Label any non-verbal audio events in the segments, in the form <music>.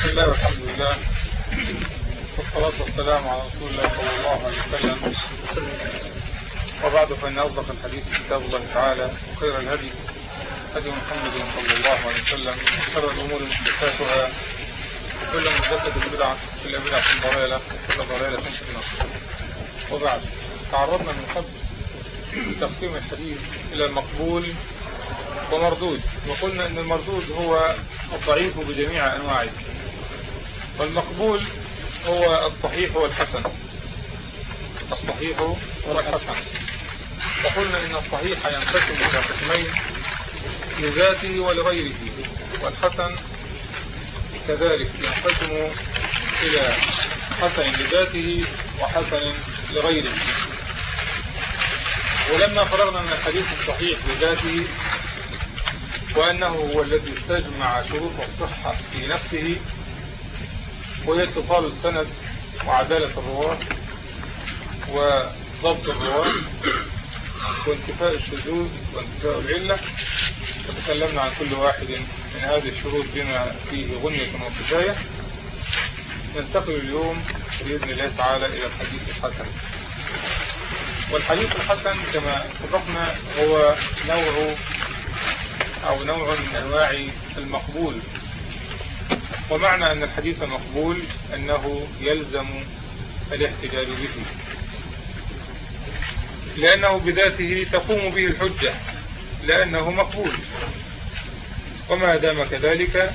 بسم الله والحمد لله والصلاة والسلام على رسول الله صلى الله عليه وسلم. وبعد فإن أصدق الحديث كتاب الله تعالى وخير الهدي هدي محمد صلى الله عليه وسلم. وشر الأمور محدثاتها. وكل محدثة بدعة كل بدعة ضلالة وكل ضلالة في النار. وبعد تعرضنا من قبل تقسيم الحديث إلى المقبول ومردود. وقلنا أن المردود هو الضعيف بجميع أنواعه. والمقبول هو الصحيح والحسن. الصحيح والحسن. وقلنا أن الصحيح ينقسم إلى قسمين لذاته ولغيره. والحسن كذلك ينقسم إلى حسن لذاته وحسن لغيره. ولما فرغنا من الحديث الصحيح لذاته وأنه هو الذي استجمع شروط الصحة في نفسه وهي اتصال السند وعدالة الرواة وضبط الرواة وانتفاء الشذوذ وانتفاء العلة. وتكلمنا عن كل واحد من هذه الشروط بما فيه غنية وكفاية ننتقل اليوم بإذن الله تعالى إلى الحديث الحسن. والحديث الحسن كما سبقنا هو نوع أو نوع من أنواع المقبول. ومعنى أن الحديث مقبول أنه يلزم الاحتجاج به. لأنه بذاته تقوم به الحجة لأنه مقبول. وما دام كذلك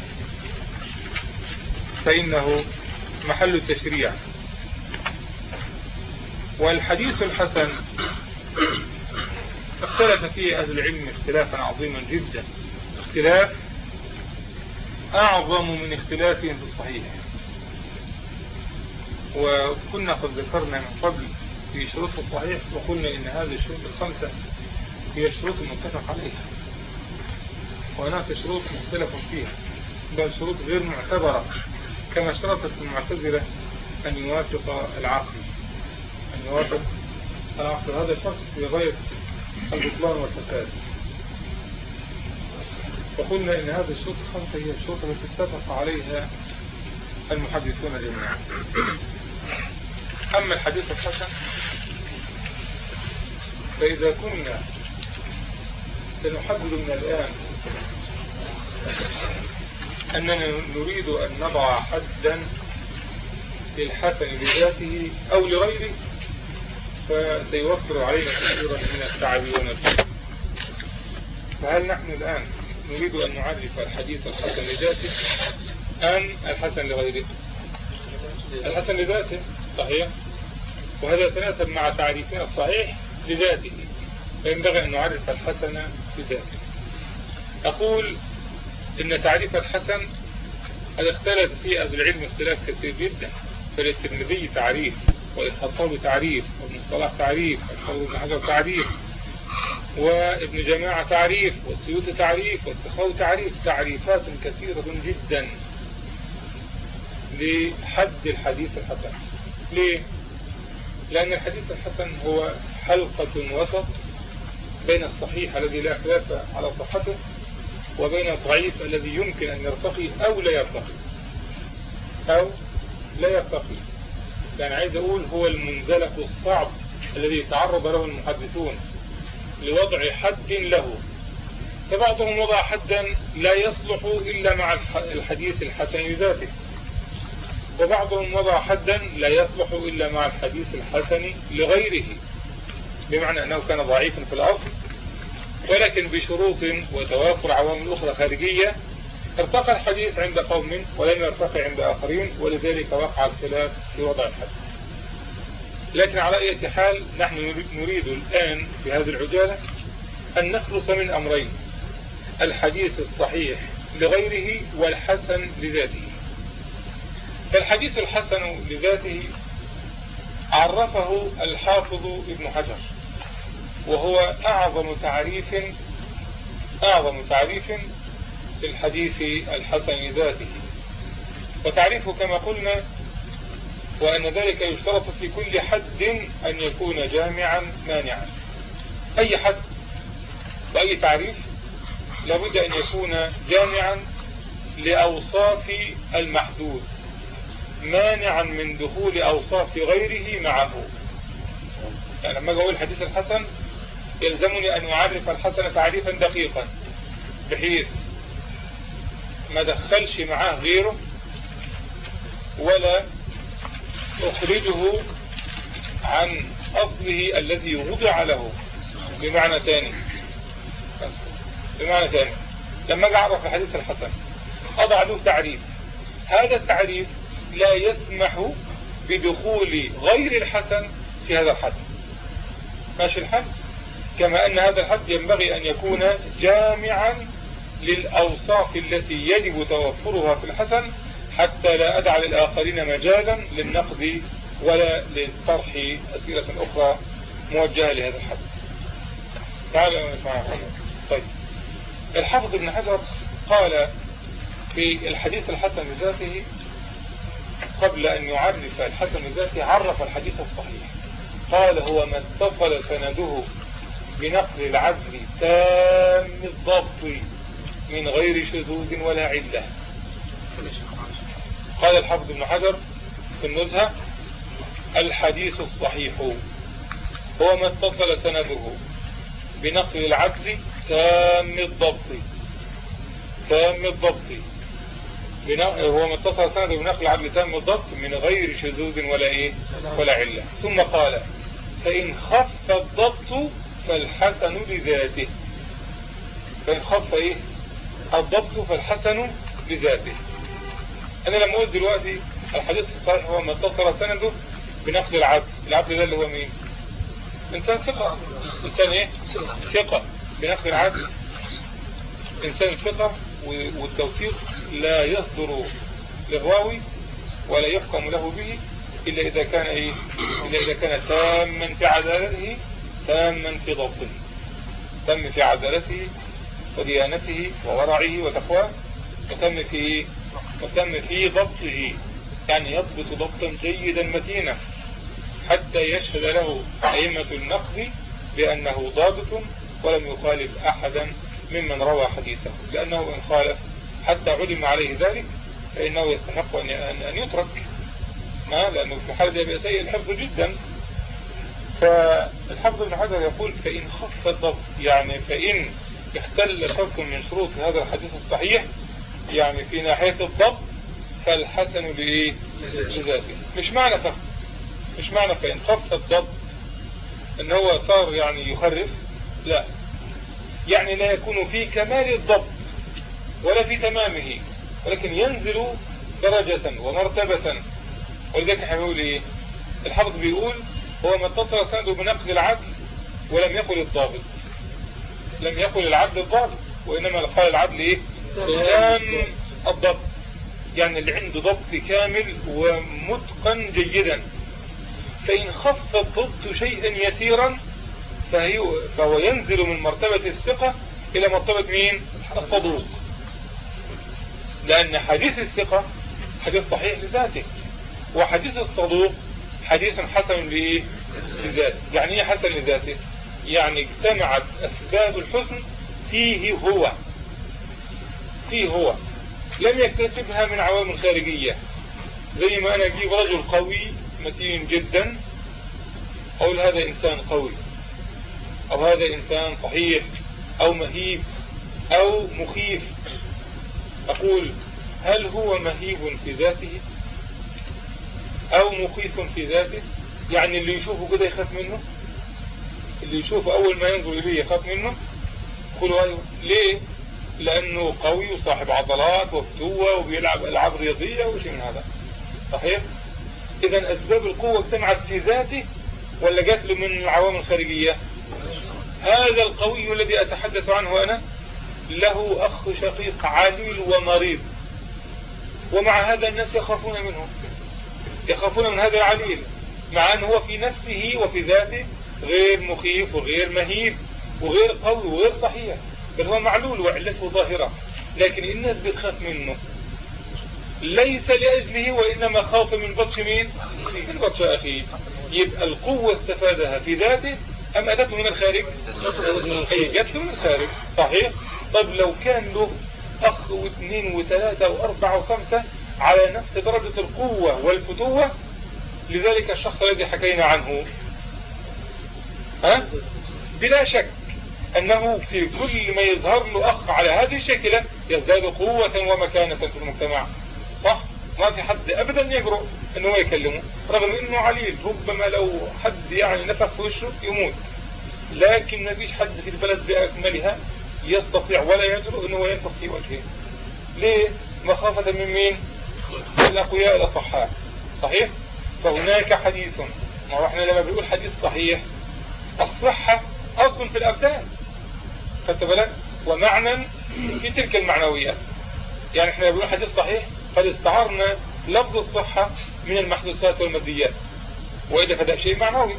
فإنه محل التشريع. والحديث الحسن اختلف فيه أهل العلم اختلافا عظيما جدا. اختلاف أعظم من اختلافهم في الصحيح. وكنا قد ذكرنا من قبل في شروط الصحيح وقلنا إن هذه الشروط الخمسة هي شروط متفق عليها. وهناك شروط مختلف فيها بل شروط غير معتبرة كما اشترطت المعتزلة أن يوافق العقل. أن يوافق العقل. هذا شرط في غير البطلان والفساد. وقلنا إن هذه الشروط الخمسة هي الشروط التي اتفق عليها المحدثون جميعا. أما الحديث الحسن فإذا كنا سنحدد من الآن أننا نريد أن نضع حدا للحسن لذاته أو لغيره فسيوفر علينا كثيرا من التعب والنفس فهل نحن الآن نريد أن نعرف الحديث الحسن لذاته أم الحسن لغيره؟ الحسن لذاته صحيح. وهذا يتناسب مع تعريفنا الصحيح لذاته. فينبغي أن نعرف الحسن لذاته. أقول إن تعريف الحسن قد اختلف فيه أهل العلم اختلاف كثير جدا. فللترمذي تعريف والخطاب تعريف الصلاح تعريف حجر تعريف. وابن جماعة تعريف والسيوط تعريف والسخاوي تعريف تعريفات كثيرة جدا لحد الحديث الحسن. ليه؟ لأن الحديث الحسن هو حلقة وسط بين الصحيح الذي لا خلاف على صحته وبين الضعيف الذي يمكن أن يرتقي أو لا يرتقي. أو لا يرتقي. يعني عايز أقول هو المنزلق الصعب الذي تعرض له المحدثون. لوضع حد له. فبعضهم وضع حدا لا يصلح إلا مع الحديث الحسن لذاته وبعضهم وضع حدا لا يصلح إلا مع الحديث الحسن لغيره. بمعنى أنه كان ضعيفا في الأصل ولكن بشروط وتوافر عوامل أخرى خارجية ارتقى الحديث عند قوم ولم يرتقي عند آخرين ولذلك وقع الخلاف في وضع الحديث لكن على أي حال نحن نريد الآن في هذه العجالة أن نخلص من أمرين الحديث الصحيح لغيره والحسن لذاته. فالحديث الحسن لذاته عرفه الحافظ ابن حجر وهو أعظم تعريف أعظم تعريف في الحديث الحسن لذاته. وتعريفه كما قلنا وأن ذلك يشترط في كل حد أن يكون جامعا مانعا. أي حد؟ وأي تعريف؟ لابد أن يكون جامعا لأوصاف المحدود مانعا من دخول أوصاف غيره معه. يعني لما أقول الحديث الحسن يلزمني أن أعرف الحسن تعريفا دقيقا بحيث ما دخلش معاه غيره ولا أخرجه عن أصله الذي وضع له. بمعنى ثاني. بمعنى ثاني. لما أجي اعرف الحديث الحسن أضع له تعريف. هذا التعريف لا يسمح بدخول غير الحسن في هذا الحد. ماشي الحد؟ كما أن هذا الحد ينبغي أن يكون جامعا للأوصاف التي يجب توفرها في الحسن حتى لا أدع للآخرين مجالا للنقد ولا لطرح أسئلة أخرى موجهة لهذا الحد. تعالوا نسمع طيب. الحافظ ابن حجر قال في الحديث الحسن بذاته قبل أن يعرف الحسن بذاته عرف الحديث الصحيح. قال هو ما اتصل سنده بنقل العدل تام الضبط من غير شذوذ ولا علة قال الحافظ ابن حجر في النزهة الحديث الصحيح. هو ما اتصل سنده بنقل العدل تام الضبط. تام الضبط. هو متصل سنده بنقل العدل تام الضبط من غير شذوذ ولا إيه؟ ولا علة. ثم قال فإن خف الضبط فالحسن لذاته فإن خف إيه؟ الضبط فالحسن لذاته أنا لما قلت دلوقتي الحديث الصحيح هو ما اتصل سنده بنقل العبد. العبد ده اللي هو مين؟ إنسان ثقة. إنسان إيه؟ ثقة. بنقل العبد. إنسان ثقة والتوثيق لا يصدر للراوي ولا يحكم له به إلا إذا كان إيه؟ إلا إذا كان تاما في عدالته تاما في ضبطه. تم في عدالته وديانته وورعه وتقواه وتم في وتم في ضبطه يعني يضبط ضبطا جيدا متينا حتى يشهد له أئمة النقد بأنه ضابط ولم يخالف أحدا ممن روى حديثه لأنه إن خالف حتى علم عليه ذلك فإنه يستحق أن يترك ما لأنه في حال يبقى سيء الحفظ جدا. فالحفظ ابن حجر يقول فإن خف الضبط يعني فإن اختل شرط من شروط هذا الحديث الصحيح يعني في ناحية الضبط فالحسن لإيه لذاته. مش معنى فهم مش معنى فإن خف الضبط إن هو صار يعني يخرف لا. يعني لا يكون في كمال الضبط ولا في تمامه ولكن ينزل درجة ومرتبة. ولذلك إحنا بنقول إيه؟ الحافظ بيقول هو ما اتصل سنده بنقد العدل ولم يقل الضابط. لم يقل العدل الضابط وإنما قال العدل إيه؟ تمام الضبط. يعني اللي عنده ضبط كامل ومتقن جيدا. فإن خف الضبط شيئا يسيرا فهو ينزل من مرتبة الثقة إلى مرتبة مين؟ الصدوق. لأن حديث الثقة حديث صحيح لذاته. وحديث الصدوق حديث حسن لذاته. يعني إيه حسن لذاته؟ يعني اجتمعت أسباب الحسن فيه هو. فيه هو. لم يكتسبها من عوامل خارجية زي ما أنا أجيب رجل قوي متين جدا أقول هذا إنسان قوي أو هذا إنسان صحيح أو مهيب أو مخيف. أقول هل هو مهيب في ذاته؟ أو مخيف في ذاته؟ يعني اللي يشوفه كده يخاف منه؟ اللي يشوفه أول ما ينظر إليه يخاف منه؟ أيوه ليه؟ لأنه قوي وصاحب عضلات وفتوة وبيلعب ألعاب رياضية وشيء من هذا. صحيح؟ إذا أسباب القوة اجتمعت في ذاته ولا جات له من العوامل الخارجية؟ هذا القوي الذي أتحدث عنه أنا له أخ شقيق عليل ومريض. ومع هذا الناس يخافون منه. يخافون من هذا العليل. مع أنه هو في نفسه وفي ذاته غير مخيف وغير مهيب وغير قوي وغير صحيح. بل هو معلول وعلته ظاهرة لكن الناس بتخاف منه ليس لأجله وإنما خاف من بطش مين؟ من بطش أخيه يبقى القوة استفادها في ذاته أم أتته من الخارج؟ هي من الخارج صحيح. طب لو كان له أخ واثنين وثلاثة وأربعة وخمسة على نفس درجة القوة والفتوة لذلك الشخص الذي حكينا عنه ها؟ بلا شك. أنه في كل ما يظهر له أخ على هذه الشكلة يزداد قوة ومكانة في المجتمع صح؟ ما في حد أبدا يجرؤ أنه يكلمه رغم أنه عليل ربما لو حد يعني نفخ في وشه يموت لكن ما فيش حد في البلد بأكملها يستطيع ولا يجرؤ أنه ينفخ في وجهه ليه؟ مخافة من مين؟ الأقوياء الأصحاء صحيح؟ فهناك حديث ما هو إحنا لما بنقول حديث صحيح الصحة أصل في الأبدان ومعنى في تلك المعنويات. يعني إحنا بنقول حديث صحيح قد استعرنا لفظ الصحة من المحدثات والماديات. وإذا فده شيء معنوي.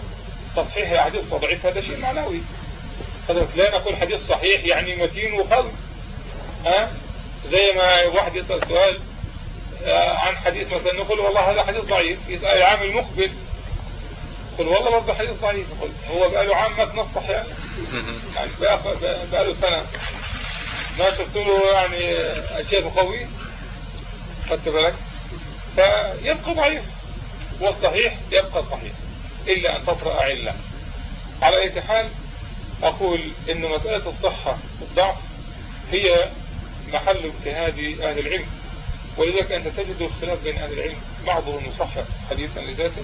تصحيح الحديث وضعيف هذا شيء معنوي. لا نقول حديث صحيح يعني متين وقلب ها؟ زي ما واحد يسأل سؤال آه، عن حديث مثلا نقول والله هذا حديث ضعيف يسأل العام المقبل. قل والله برضه حديث ضعيف قل هو بقى له عام ما تنصح يعني. يعني بقى, بقى له سنة. ما شفت له يعني أشياء تقوي. خدت بالك؟ فيبقى ضعيف. والصحيح يبقى صحيح. إلا أن تطرأ علة. على أي حال أقول إن مسألة الصحة والضعف هي محل اجتهاد أهل العلم. ولذلك أنت تجد الخلاف بين أهل العلم. بعضهم يصحح حديثا لذاته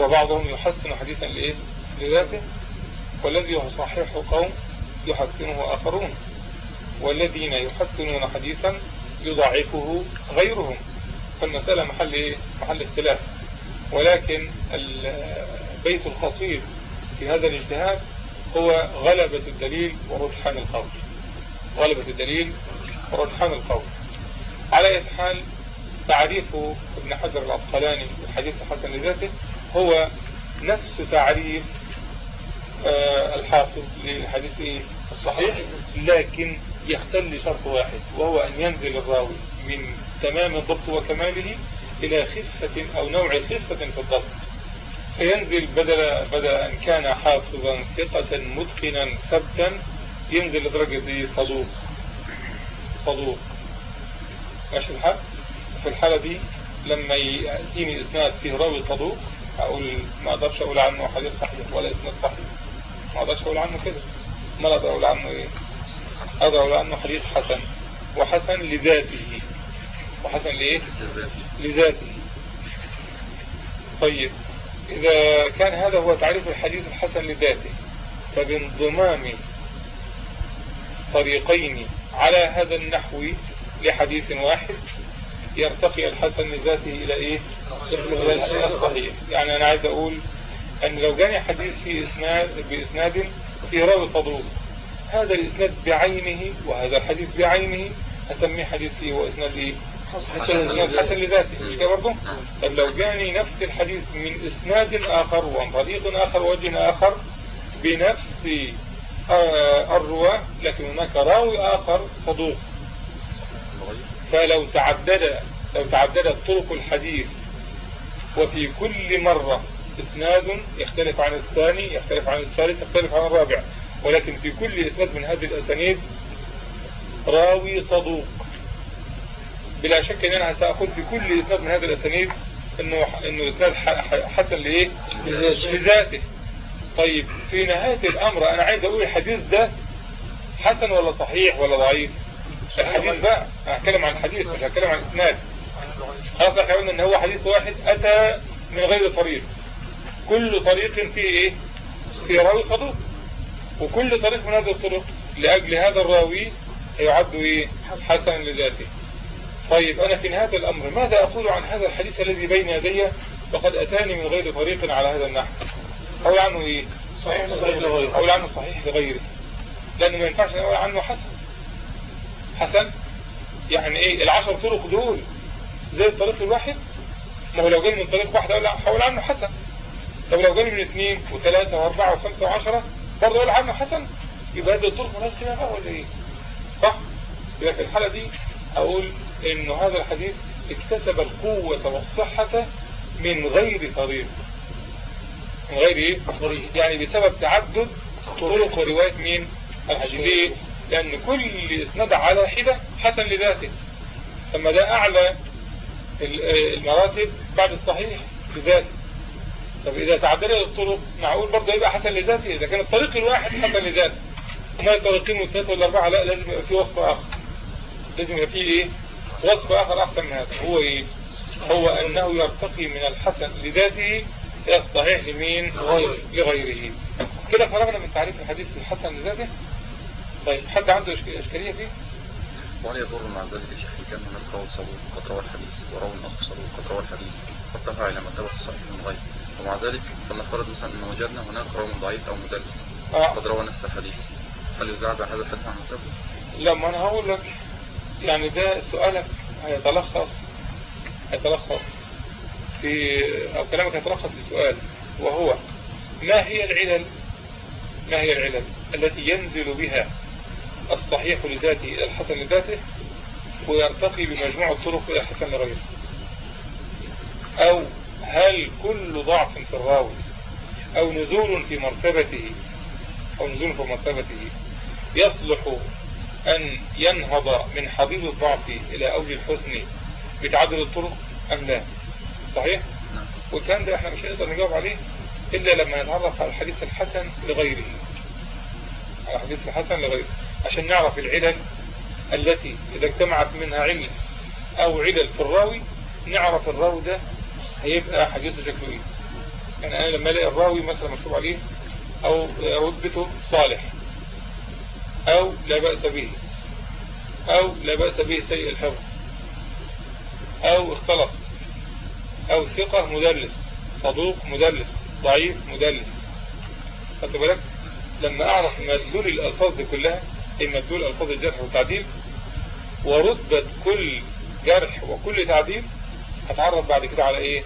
وبعضهم يحسن حديثا لإيه؟ لذاته. والذي يصححه قوم يحسنه آخرون. والذين يحسنون حديثا يضعفه غيرهم. فالمسألة محل إيه؟ محل اختلاف. ولكن البيت الخطير في هذا الاجتهاد هو غلبة الدليل ورجحان القول. غلبة الدليل ورجحان القول. على أي حال تعريف ابن حجر العسقلاني الحديث الحسن لذاته هو نفس تعريف آه، الحافظ للحديث الصحيح لكن يختل شرط واحد وهو أن ينزل الراوي من تمام الضبط وكماله إلى خفة أو نوع خفة في الضبط. فينزل بدل, بدل أن كان حافظا ثقة متقنا ثبتا ينزل لدرجة صدوق صدوق. ماشي الحال؟ في الحالة دي لما يأتيني إسناد فيه راوي صدوق أقول ما أقدرش أقول عنه حديث صحيح ولا إسناد صحيح. ما أقدرش أقول عنه كده. ما أقدر أقول عنه إيه؟ أقدر أقول عنه حديث حسن. وحسن لذاته. وحسن لإيه؟ لذاته. طيب. إذا كان هذا هو تعريف الحديث الحسن لذاته فبانضمام طريقين على هذا النحو لحديث واحد يرتقي الحسن لذاته إلى إيه؟ إلى الصحيح. يعني أنا عايز أقول أن لو جاني حديث في إسناد بإسناد في راوي صدوق هذا الإسناد بعينه وهذا الحديث بعينه أسميه حديث إيه؟ وإسناد إيه؟ حسن لذاته. مش كده برضه طب لو جاني نفس الحديث من إسناد آخر ومن طريق آخر وجه آخر بنفس آه، الرواة لكن هناك راوي آخر صدوق. فلو تعدد لو تعددت طرق الحديث وفي كل مرة إسناد يختلف عن الثاني يختلف عن الثالث يختلف عن الرابع ولكن في كل إسناد من هذه الأسانيد راوي صدوق. بلا شك ان أنا سأقول في كل إسناد من هذه الأسانيد إنه إنه إسناد حسن لإيه؟ لذاته. طيب في نهاية الأمر أنا عايز أقول الحديث ده حسن ولا صحيح ولا ضعيف؟ الحديث بقى هتكلم عن الحديث مش هتكلم عن الإسناد. خلاص إحنا قلنا إن هو حديث واحد أتى من غير طريق. كل طريق فيه إيه؟ في راوي صدوق. وكل طريق من هذه الطرق لأجل هذا الراوي يعد إيه؟ حسنا لذاته. طيب أنا في نهاية الأمر ماذا أقول عن هذا الحديث الذي بين يدي وقد أتاني من غير طريق على هذا النحو؟ أقول عنه إيه؟ صحيح لغيره. أقول عنه صحيح لغيره. لأنه ما ينفعش أقول عنه حسن حسن يعني إيه العشر طرق دول زي الطريق الواحد؟ ما هو لو جاي من طريق واحد أقول حول عنه حسن. طب لو جاي من اثنين وثلاثة وأربعة وخمسة وعشرة برضه أقول عنه حسن؟ يبقى هذه الطرق مالهاش قيمة بقى ولا إيه؟ صح؟ يبقى في الحالة دي أقول انه هذا الحديث اكتسب القوة والصحة من غير طريق. من غير إيه؟ يعني بسبب تعدد طرق ورواية مين؟ الحديث لأن كل إسناد على حدة حسن لذاته. ثم ده أعلى المراتب بعد الصحيح لذاته. طب إذا تعدلت الطرق معقول برضه يبقى حسن لذاته؟ إذا كان الطريق الواحد حسن لذاته. وما الطريقين والثلاثة والأربعة لا لازم يبقى فيه وصف آخر. لازم يبقى فيه إيه؟ وصف آخر أحسن من هذا. هو إيه؟ هو أنه يرتقي من الحسن لذاته إلى الصحيح لمين؟ لغيره. كده فرغنا من تعريف الحديث الحسن لذاته. طيب حد عنده إشكالية فيه؟ ولا يضر مع ذلك شيخ كان هناك راوي صدوق قد روى الحديث وراوي اخر صدوق قد روى الحديث فارتفع إلى مرتبه الصحيح من غيره ومع ذلك فلنفترض مثلا أن وجدنا هناك راوي ضعيف أو مدلس. آه. قد روى نفس الحديث. هل يزعل هذا الحديث عن مرتبه؟ لا ما أنا هقول لك. يعني ده سؤالك هيتلخص هيتلخص في أو كلامك هيتلخص في سؤال وهو ما هي العلل؟ ما هي العلل التي ينزل بها الصحيح لذاته إلى الحسن لذاته ويرتقي بمجموع الطرق إلى الحسن لغيره أو هل كل ضعف في الراوي أو نزول في مرتبته أو نزول في مرتبته يصلح أن ينهض من حضيض الضعف إلى أوج الحسن بتعدد الطرق أم لا؟ صحيح؟ نعم. والكلام ده إحنا مش هنقدر نجاوب عليه إلا لما نتعرف على الحديث الحسن لغيره. على الحديث الحسن لغيره. عشان نعرف العلل التي إذا اجتمعت منها علم أو علل في الراوي نعرف الراوي ده هيبقى حديثه شكله إيه. يعني أنا لما ألاقي الراوي مثلا مكتوب عليه أو رتبته صالح أو لا بأس به أو لا بأس به سيء الحفظ أو اختلط أو ثقة مدلس صدوق مدلس ضعيف مدلس. خدت بالك؟ لما أعرف مدلول الألفاظ دي كلها أي مدلول ألفاظ الجرح والتعديل ورتبة كل جرح وكل تعديل هتعرف بعد كده على إيه؟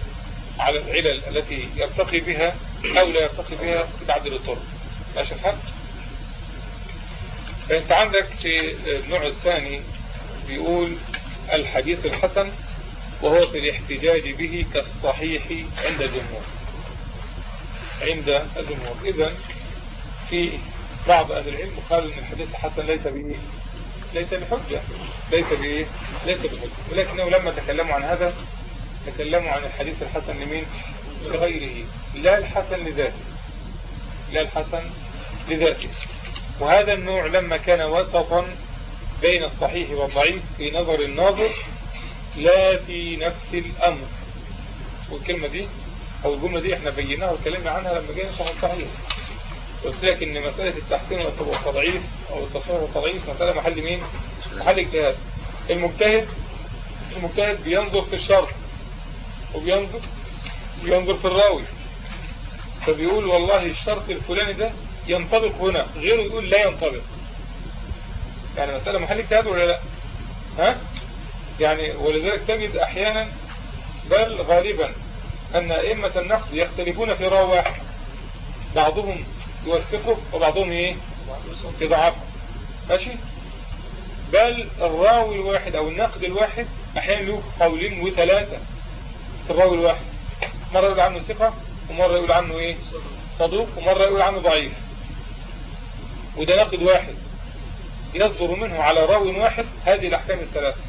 على العلل التي يرتقي بها أو لا يرتقي بها في تعديل الطرق. ماشي الحال فأنت عندك في النوع الثاني بيقول الحديث الحسن وهو في الاحتجاج به كالصحيح عند الجمهور. عند الجمهور. إذا في بعض أهل العلم قالوا أن الحديث الحسن ليس به ليس بحجة ليس به ليس بحجة. ولكنه لما تكلموا عن هذا تكلموا عن الحديث الحسن لمين؟ لغيره. لا الحسن لذاته. لا الحسن لذاته. وهذا النوع لما كان وسطا بين الصحيح والضعيف في نظر الناظر لا في نفس الأمر. والكلمة دي أو الجملة دي إحنا بيناها واتكلمنا عنها لما جينا نشرح الصحيح قلت لك إن مسألة التحسين والتضعيف أو التصحيح والتضعيف مسألة محل مين؟ محل اجتهاد. المجتهد المجتهد بينظر في الشرط وبينظر بينظر في الراوي. فبيقول والله الشرط الفلاني ده ينطبق هنا غيره يقول لا ينطبق. يعني مسألة محل اجتهاد ولا لا؟ ها؟ يعني ولذلك تجد أحيانا بل غالبا أن أئمة النقد يختلفون في راوي واحد. بعضهم يوثقه وبعضهم إيه؟ يضعفه ماشي؟ بل الراوي الواحد أو النقد الواحد أحيانا له قولين وثلاثة في الراوي الواحد. مرة يقول عنه ثقة ومرة يقول عنه إيه؟ صدوق ومرة يقول عنه ضعيف. وده نقد واحد. يصدر منه على راوي واحد هذه الأحكام الثلاثة.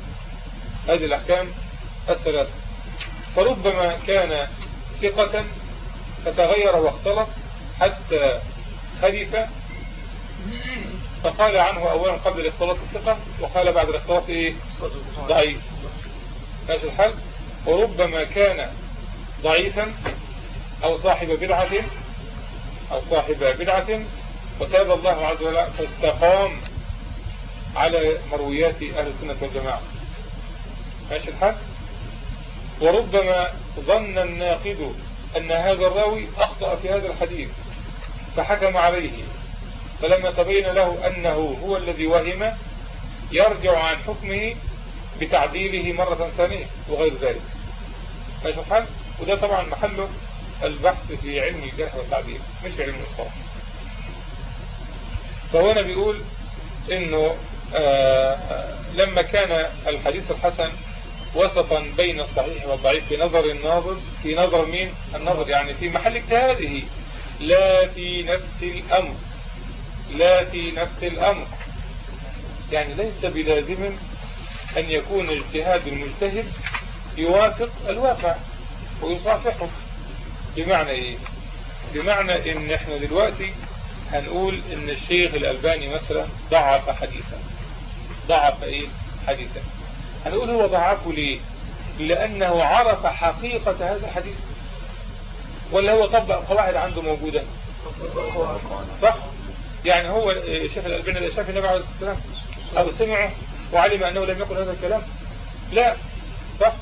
هذه الأحكام الثلاثة. فربما كان ثقة فتغير واختلط حتى خلف فقال عنه أولا قبل الاختلاط الثقة وقال بعد الاختلاط إيه؟ ضعيف. ماشي الحال؟ وربما كان ضعيفا أو صاحب بدعة أو صاحب بدعة وتاب الله عز وجل فاستقام على مرويات أهل السنة والجماعة. ماشي الحال؟ وربما ظن الناقد أن هذا الراوي أخطأ في هذا الحديث. فحكم عليه. فلما تبين له أنه هو الذي وهم يرجع عن حكمه بتعديله مرة ثانية وغير ذلك. الحال؟ وده طبعا محله البحث في علم الجرح والتعديل مش علم الصلاح فهنا بيقول إنه آه لما كان الحديث الحسن وسطا بين الصحيح والضعيف في نظر الناظر في نظر مين؟ النظر يعني في محل اجتهاده. لا في نفس الأمر. لا في نفس الأمر. يعني ليس بلازم أن يكون اجتهاد المجتهد يوافق الواقع ويصافحه. بمعنى إيه؟ بمعنى إن إحنا دلوقتي هنقول إن الشيخ الألباني مثلا ضعف حديثا. ضعف إيه؟ حديثا. هنقول هو ضعفه ليه؟ لأنه عرف حقيقة هذا الحديث. ولا هو طبق قواعد عنده موجودة؟ صح؟ يعني هو الشيخ الألباني ده شاف النبي عليه والسلام أو سمعه وعلم أنه لم يقل هذا الكلام لا صح؟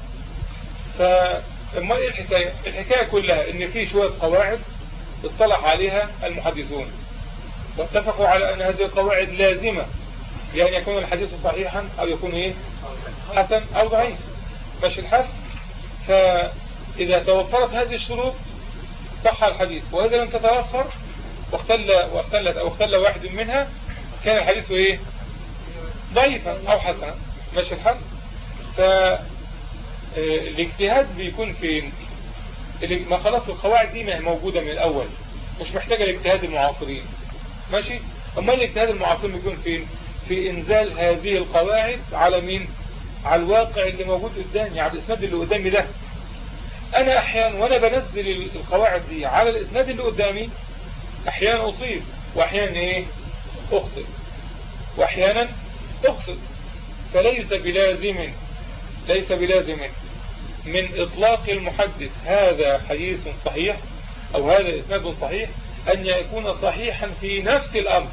فما الحكاية الحكاية كلها إن في شوية قواعد اطلع عليها المحدثون. واتفقوا على أن هذه القواعد لازمة لأن يكون الحديث صحيحا أو يكون إيه؟ حسن أو ضعيف. ماشي الحال؟ فإذا توفرت هذه الشروط صح الحديث. وإذا لم تتوفر واختل واختلت أو اختل واحد منها كان الحديث إيه؟ ضعيفا أو حسنا ماشي الحال؟ ف الاجتهاد بيكون فين ما خلاص القواعد دي موجودة من الأول. مش محتاجة الاجتهاد المعاصرين. ماشي؟ أما الاجتهاد المعاصرين بيكون فين في إنزال هذه القواعد على مين؟ على الواقع اللي موجود قدامي على الإسناد اللي قدامي ده. أنا أحيانا وأنا بنزل القواعد دي على الإسناد اللي قدامي أحيانا أصيب وأحيانا إيه؟ أخطئ. وأحيانا أخطئ. فليس بلازم ليس بلازم من إطلاق المحدث هذا حديث صحيح أو هذا إسناد صحيح أن يكون صحيحا في نفس الأمر.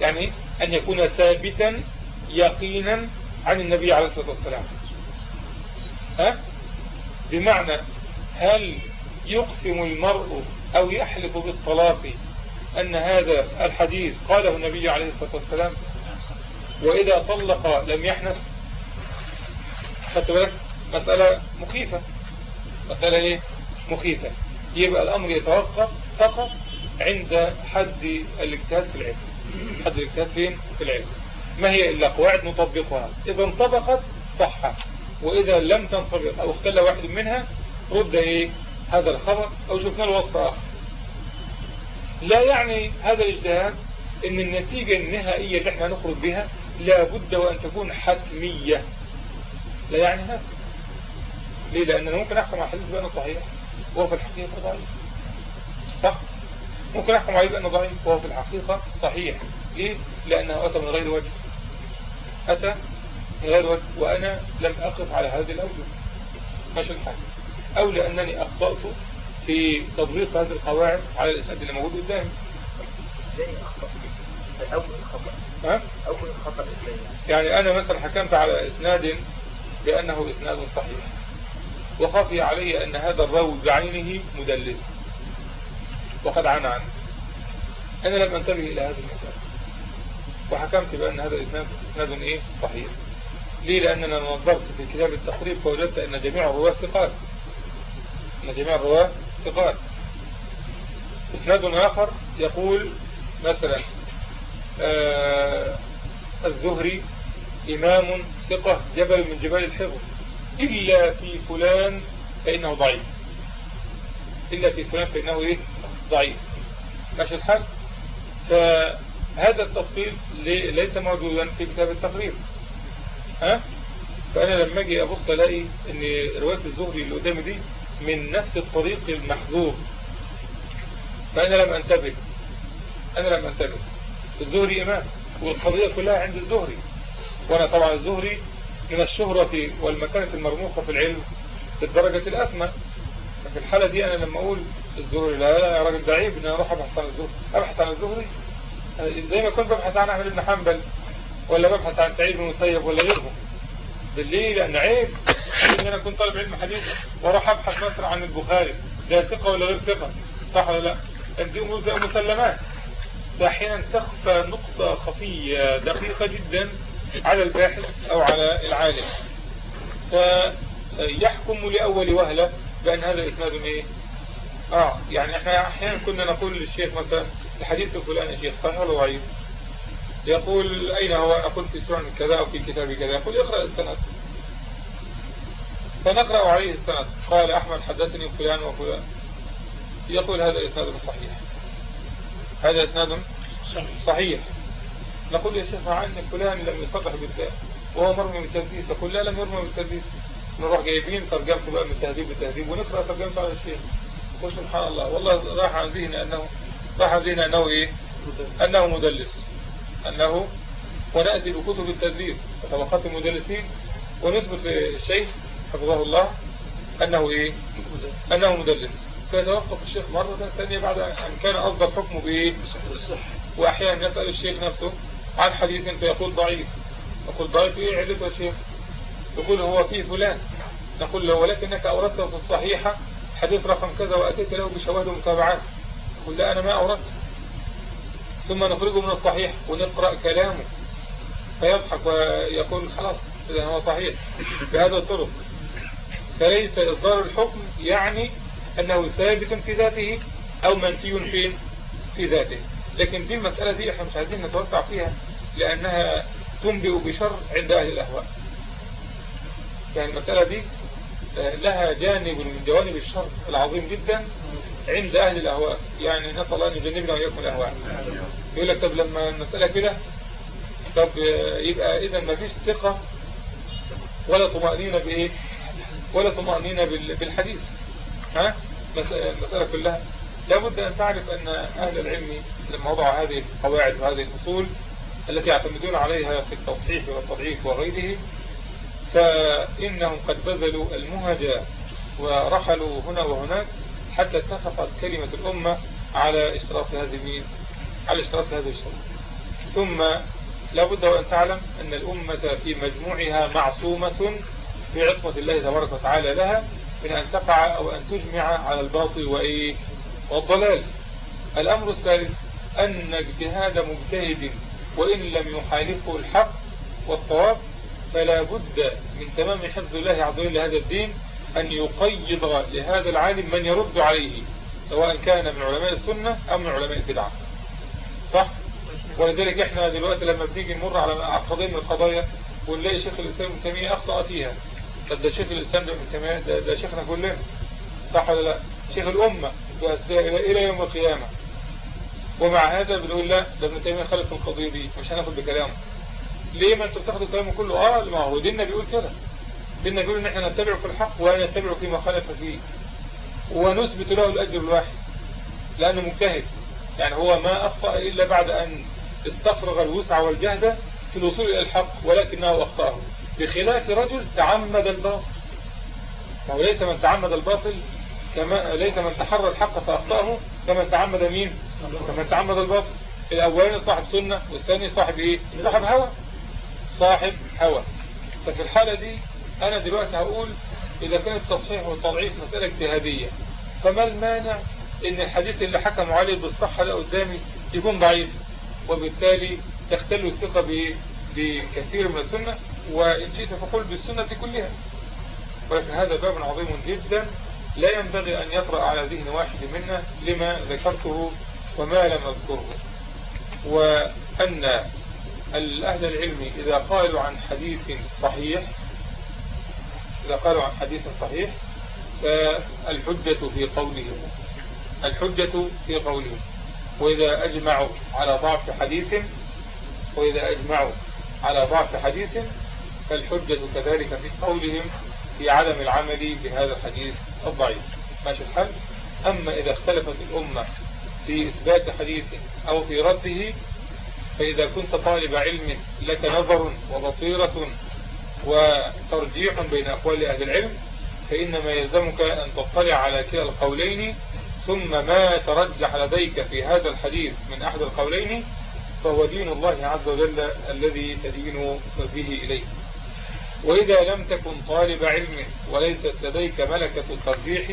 يعني أن يكون ثابتا يقينا عن النبي عليه الصلاة والسلام. ها؟ بمعنى هل يقسم المرء أو يحلف بالطلاق أن هذا الحديث قاله النبي عليه الصلاة والسلام وإذا طلق لم يحنث؟ خدت بالك؟ مسألة مخيفة. مسألة إيه؟ مخيفة. يبقى الأمر يتوقف فقط عند حد الاجتهاد في العلم. حد الاجتهاد فين؟ في العلم. ما هي الا قواعد نطبقها؟ إذا انطبقت صح وإذا لم تنطبق أو اختل واحد منها رد إيه؟ هذا الخبر أو شفنا له وصف آخر. لا يعني هذا الاجتهاد إن النتيجة النهائية اللي إحنا نخرج بها لابد وأن تكون حتمية. لا يعني هذا. ليه؟ لأن أنا ممكن احكم على الحديث بأنه صحيح وهو في الحقيقة ضعيف. صح؟ ممكن احكم عليه بأنه ضعيف وهو في الحقيقة صحيح. ليه؟ لأنه أتى من غير وجه. أتى غير وأنا لم أقف على هذه الأوجه. ماشي الحال أو لأنني أخطأت في تطبيق هذه القواعد على الاسناد اللي موجود قدامي. إزاي اخطأ اول خطأ. ها؟ أول خطأ إزاي؟ يعني أنا مثلا حكمت على إسناد بأنه إسناد صحيح. وخفي علي أن هذا الراوي بعينه مدلس. وقد عانى عنه. أنا لم أنتبه إلى هذه المسألة. وحكمت بأن هذا اسناد إسناد إيه؟ صحيح. ليه؟ لأننا نظرت في كتاب التقريب فوجدت أن جميع الرواة ثقات. أن جميع الرواة ثقات. إسناد آخر يقول مثلا آه الزهري إمام ثقة جبل من جبال الحفظ. إلا في فلان فإنه ضعيف. إلا في فلان فإنه إيه؟ ضعيف. ماشي الحال؟ فهذا التفصيل ليس موجودا في كتاب التقريب ها؟ فأنا لما أجي أبص ألاقي إن رواية الزهري اللي قدامي دي من نفس الطريق المحظور فأنا لم أنتبه. أنا لم أنتبه. الزهري امام والقضية كلها عند الزهري. وأنا طبعا الزهري من الشهرة والمكانة المرموقة في العلم بالدرجة الأسمى ففي الحالة دي أنا لما أقول الزهري لا لا يا راجل عيب إن أنا أروح أبحث عن الزهري. أبحث عن الزهري؟ زي ما كنت ببحث عن أحمد بن حنبل. ولا ببحث عن سعيد بن مسيب ولا غيرهم بالليل لأن عيب. إن أنا كنت طالب علم حديث وأروح أبحث مثلا عن البخاري. ده ثقة ولا غير ثقة. صح ولا لا؟ دي أمور مسلمات. أحيانا تخفى نقطة خفية دقيقة جدا على الباحث أو على العالم. فيحكم لأول وهلة بأن هذا إسناد إيه؟ آه يعني إحنا أحيانا كنا نقول للشيخ مثلا الحديث الفلاني شيخ صحيح ولا ضعيف؟ يقول أين هو؟ أقول في سنن كذا أو في كتاب كذا. يقول اقرأ السند. فنقرأ عليه السند. قال أحمد حدثني فلان وفلان. يقول هذا إسناد صحيح. هذا إسناد صحيح. نقول يا شيخ عن فلان لم يصرح بالذات وهو مرمي بالتدليس يقول لا لم يرمى بالتدليس نروح جايبين ترجمته بقى من التهذيب بالتهذيب ونقرأ ترجمته على الشيخ. وسبحان الله والله راح عن ذهني أنه راح عن ذهني أنه إيه؟ أنه مدلس. أنه ونأتي بكتب التدليس وطبقات المدلسين ونثبت للشيخ حفظه الله أنه إيه؟ أنه مدلس فيتوقف الشيخ مرة ثانية بعد أن كان أصدر حكمه بإيه؟ وأحيانا يسأل الشيخ نفسه عن حديث فيقول ضعيف. يقول ضعيف إيه علته يا شيخ؟ يقول هو فيه فلان. نقول له ولكنك أوردته في الصحيحة حديث رقم كذا وأتيت له بشواهد ومتابعات. يقول لا أنا ما أوردت ثم نخرجه من الصحيح ونقرأ كلامه. فيضحك ويقول خلاص إذا هو صحيح بهذا الطرق. فليس إصدار الحكم يعني أنه ثابت في ذاته أو منفي في في ذاته. لكن دي المسألة دي إحنا مش عايزين نتوسع فيها لأنها تنبئ بشر عند أهل الأهواء. يعني المسألة دي آه، لها جانب من جوانب الشر العظيم جدا. عند أهل الأهواء. يعني نسأل الله أن يجنبنا وإياكم الأهواء. يقول لك طب لما المسألة كده طب يبقى إذا ما فيش ثقة ولا طمأنينة بإيه؟ ولا طمأنينة بالحديث. ها؟ المسألة كلها. لابد أن تعرف أن أهل العلم لما وضعوا هذه القواعد وهذه الأصول التي يعتمدون عليها في التصحيح والتضعيف وغيره فإنهم قد بذلوا المهجة ورحلوا هنا وهناك حتى اتفقت كلمة الأمة على إشتراط هذه مين على إشتراط هذه الشروط. ثم لابد وأن تعلم أن الأمة في مجموعها معصومة في عصمة الله تبارك وتعالى لها من أن تقع أو أن تجمع على الباطل وإيه؟ والضلال. الأمر الثالث أن اجتهاد مجتهد وإن لم يحالفه الحق والصواب فلا بد من تمام حفظ الله عز وجل لهذا الدين أن يقيض لهذا العالم من يرد عليه سواء كان من علماء السنة أو من علماء البدعة صح؟ ولذلك إحنا دلوقتي لما بنيجي نمر على قضية من القضايا ونلاقي شيخ الإسلام ابن تيمية أخطأ فيها. طب ده شيخ الإسلام ابن تيمية ده, ده شيخنا كلنا. صح ولا لا؟ شيخ الأمة إلى يوم القيامة. ومع هذا بنقول لا ده ابن تيمية خلف القضية دي مش هناخد بكلامه. ليه ما أنتوا بتاخدوا كلامه كله؟ آه ما هو ديننا بيقول كده. ديننا بيقول إن إحنا نتبع في الحق ونتبع فيما خالف فيه. ونثبت له الأجر الواحد. لأنه مجتهد. يعني هو ما أخطأ إلا بعد أن استفرغ الوسع والجهد في الوصول إلى الحق ولكنه أخطأه. بخلاف رجل تعمد الباطل. فهو ليس من تعمد الباطل كما ليس من تحرى الحق فأخطأه كمن تعمد مين؟ كمن تعمد الباطل. الأولين صاحب سنة والثاني صاحب إيه؟ صاحب هوى. صاحب هوى. ففي الحالة دي أنا دلوقتي هقول إذا كان التصحيح والتضعيف مسألة اجتهادية فما المانع إن الحديث اللي حكموا عليه بالصحة ده قدامي يكون ضعيف؟ وبالتالي تختل الثقة بكثير من السنة وإن شئت فقل بالسنة كلها. ولكن هذا باب عظيم جدا لا ينبغي أن يطرأ على ذهن واحد منا لما ذكرته وما لم أذكره. وأن الأهل العلم إذا قالوا عن حديث صحيح إذا قالوا عن حديث صحيح فالحجة في قولهم. الحجة في قولهم. وإذا أجمعوا على ضعف حديث وإذا أجمعوا على ضعف حديث فالحجة كذلك في قولهم في عدم العمل بهذا الحديث الضعيف. ماشي الحل أما إذا اختلفت الأمة في إثبات حديث أو في رده فإذا كنت طالب علم لك نظر وبصيرة وترجيح بين أقوال أهل العلم فإنما يلزمك أن تطلع على كلا القولين ثم ما ترجح لديك في هذا الحديث من أحد القولين فهو دين الله عز وجل الذي تدين به إليه. وإذا لم تكن طالب علم وليست لديك ملكة الترجيح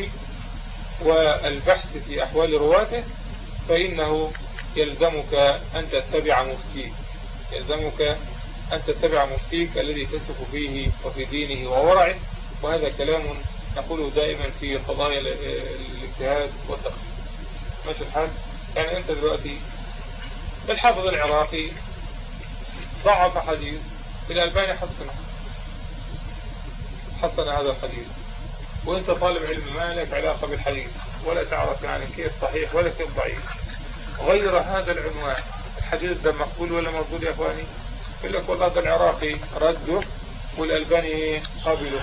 والبحث في أحوال رواته فإنه يلزمك أن تتبع مفتيك يلزمك أن تتبع مفتيك الذي تثق فيه وفي دينه وورعه وهذا كلام نقوله دائما في قضايا الاجتهاد والتقليد ماشي الحال؟ يعني أنت دلوقتي الحافظ العراقي ضعف حديث الألباني حسن حسن هذا الحديث. وأنت طالب علم ما لك علاقة بالحديث؟ ولا تعرف يعني كيف صحيح ولا كيف ضعيف. غير هذا العنوان. الحديث ده مقبول ولا مردود يا إخواني؟ يقول لك والله ده العراقي رده والألباني قابله.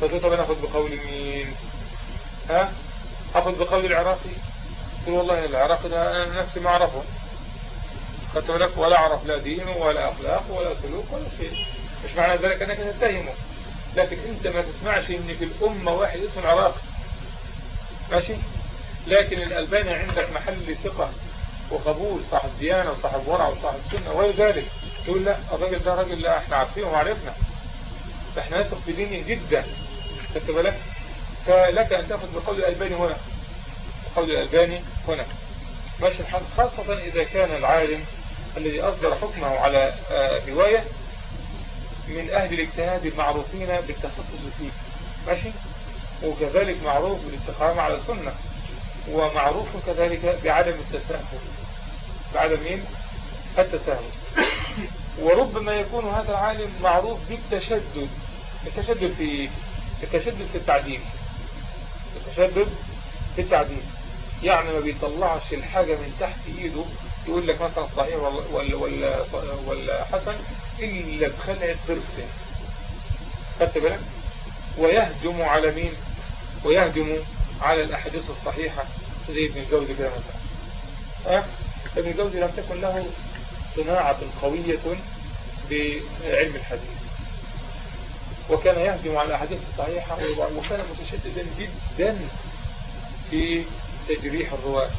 فتقول طب أنا أخذ بقول مين؟ ها؟ أخذ بقول العراقي؟ يقول والله العراقي ده أنا نفسي ما أعرفه. خدت بالك ولا أعرف لا دينه ولا اخلاقه ولا سلوك ولا شيء. مش معنى ذلك أنك تتهمه. لكن أنت ما تسمعش إن في الأمة واحد اسمه العراقي. ماشي؟ لكن الألباني عندك محل ثقة وقبول صاحب ديانة وصاحب ورع وصاحب سنة وغير ذلك. تقول لا الراجل ده راجل لا إحنا عارفينه وعرفنا فاحنا نثق في دينه جدا. خدت بالك؟ فلك أن تأخذ بقول الألباني هنا. قول الألباني هنا. ماشي الحال خاصة إذا كان العالم الذي أصدر حكمه على رواية من أهل الاجتهاد المعروفين بالتخصص فيه. ماشي؟ وكذلك معروف بالاستقامة على السنة. ومعروف كذلك بعدم التساهل. بعدم مين؟ التساهل. وربما يكون هذا العالم معروف بالتشدد التشدد في التشدد في التعديل. التشدد في التعديل. يعني ما بيطلعش الحاجة من تحت إيده يقول لك مثلا صحيح ولا, ولا, ولا حسن إلا بخلع طرفه خدت بالك؟ ويهجم على مين؟ ويهجم على الأحاديث الصحيحة زي ابن الجوزي كده مثلا؟ ابن الجوزي لم تكن له صناعة قوية بعلم الحديث. وكان يهجم على الأحاديث الصحيحة وكان متشددا جدا في تجريح الرواة.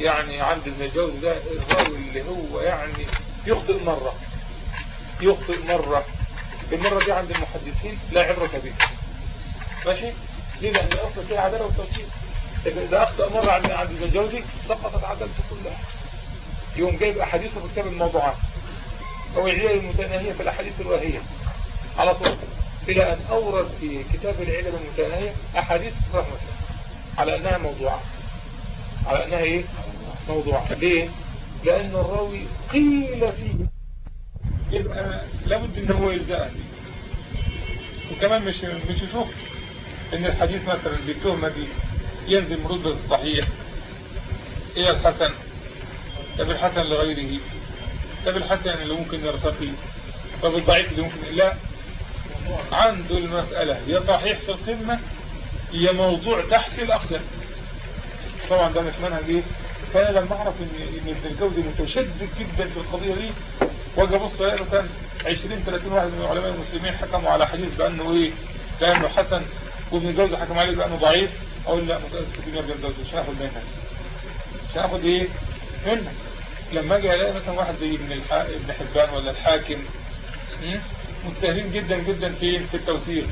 يعني عند الجوزي ده الراوي اللي هو يعني يخطئ مرة يخطئ مرة. المرة دي عند المحدثين لا عبرة به. ماشي؟ ليه؟ لأن الأصل فيها عدالة وتوكيد إذا أخطأ مرة عند عند الجوزي سقطت عدالته كلها. يوم جايب أحاديثه في كتاب الموضوعات أو العلل المتناهية في الأحاديث الواهية على طول. إلى أن أورد في كتاب العلل المتناهية أحاديث صحيح مسلم. على أنها موضوعة على أنها إيه؟ موضوعة ليه؟ لأن الراوي قيل فيه. يبقى لابد إن هو يلزقها. وكمان مش مش يشوف إن الحديث مثلا بالتهمة دي ينزل رتبة الصحيح إيه الحسن؟ طب الحسن لغيره. طب الحسن اللي ممكن يرتقي. طب الضعيف اللي ممكن لا. عنده المسألة. يا صحيح في القمة يا موضوع تحت الأقدم طبعا ده مش منهج إيه؟ فأنا لما أعرف ان إن ابن الجوزي متشدد جدا في القضية دي وأجي أبص ألاقي مثلا 20 30 واحد من علماء المسلمين حكموا على حديث بأنه إيه؟ بانه حسن وابن الجوزي حكم عليه بأنه ضعيف. أقول لا يا ابن الجوزي مش هاخد منها. مش هاخد إيه؟ منها. لما أجي الاقي مثلا واحد زي ابن. ابن حبان ولا الحاكم متساهلين جدا جدا في في التوثيق.